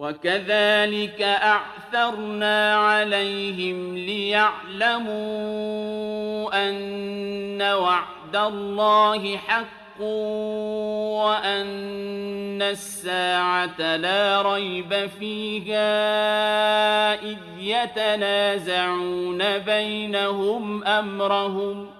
وكذلك أعثرنا عليهم ليعلموا أن وعد الله حق وأن الساعة لا ريب فيها إذ يتنازعون بينهم أمرهم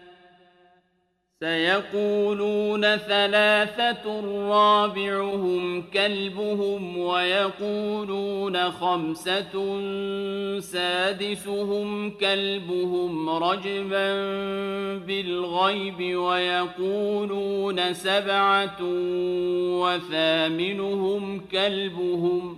سيقولون ثلاثة رابعهم كلبهم ويقولون خمسة سادسهم كلبهم رجبا بالغيب ويقولون سبعة وثامنهم كلبهم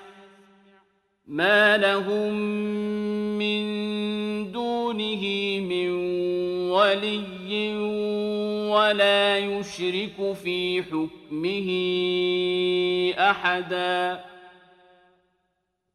ما لهم من دونه من ولي ولا يشرك في حكمه أحداً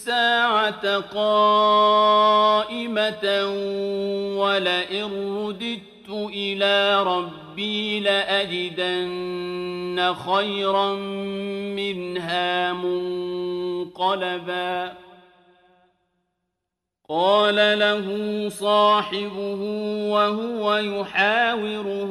الساعة قائمة ولئن رددت إلى ربي لأجدن خيرا منها منقلبا. قال له صاحبه وهو يحاوره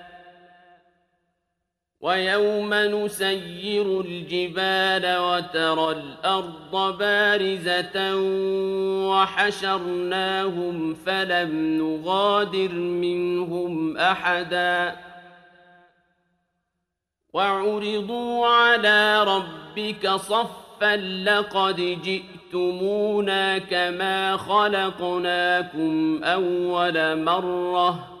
ويوم نسير الجبال وترى الأرض بارزة وحشرناهم فلم نغادر منهم أحدا وعرضوا على ربك صفا لقد جئتمونا كما خلقناكم أول مرة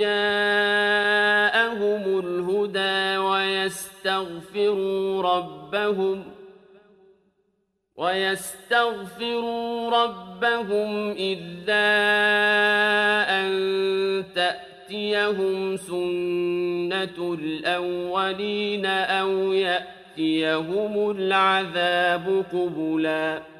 جاءهم الهدى ويستغفروا ربهم ويستغفروا ربهم إلا أن تأتيهم سنة الأولين أو يأتيهم العذاب قبلاً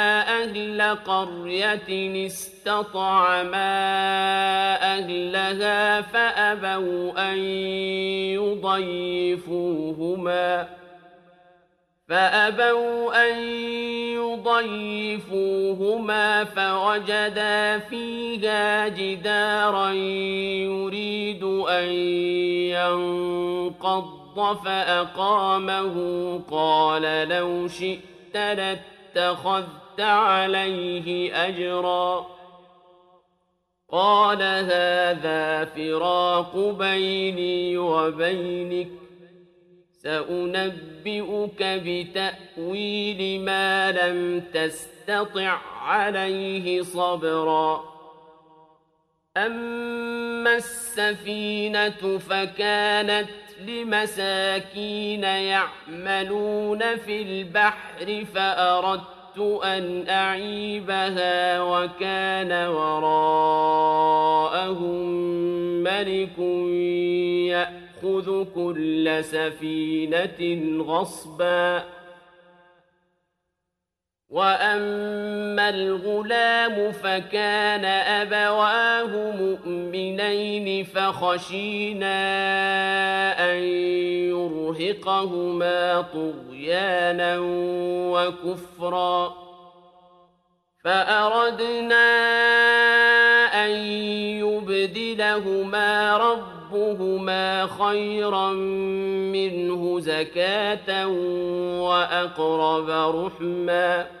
قرية استطعما أهلها فأبوا أن يضيفوهما فأبوا أن يضيفوهما فوجدا فيها جدارا يريد أن ينقض فأقامه قال لو شئت لاتخذت عليه أجرا. قال هذا فراق بيني وبينك. سأنبئك بتأويل ما لم تستطع عليه صبرا. أما السفينة فكانت لمساكين يعملون في البحر فأردت أن أعيبها وكان وراءهم ملك يأخذ كل سفينة غصبا وأما الغلام فكان أبواه مؤمنين فخشينا أن يرهقهما طغيانا وكفرا فأردنا أن يبدل لهما ربهما خيرا منه زكاة وأقرب رحما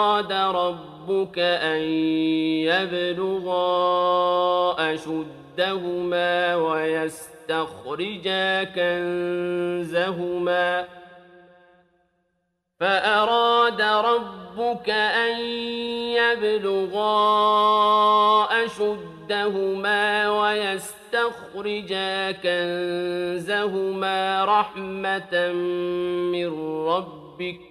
ربك أن يبلغا أشدهما ويستخرجا كنزهما. فأراد ربك أن يبلغا أشدهما ويستخرجا كنزهما رحمة من ربك.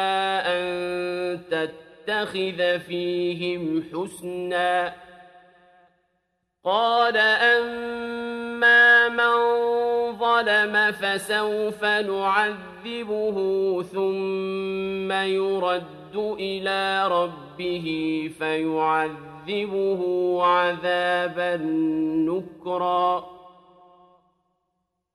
تتخذ فيهم حسنا قال أما من ظلم فسوف نعذبه ثم يرد إلى ربه فيعذبه عذابا نكرا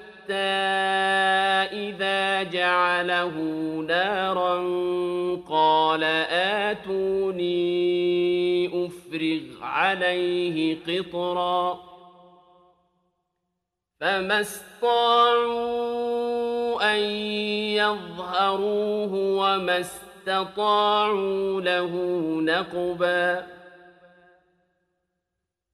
إذا جعله نارا قال آتوني أفر افرغ عليه قطرا فما استطاعوا أن يظهروه وما استطاعوا له نقبا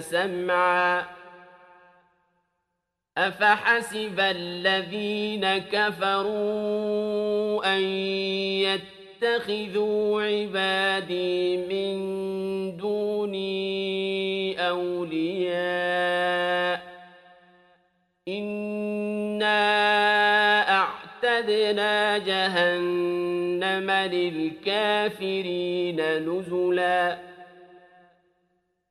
سمعا. أفحسب الذين كفروا أن يتخذوا عبادي من دوني أولياء أعتدنا جهنم للكافرين نزلا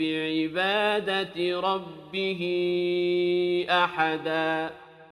بعبادة ربه أحداً.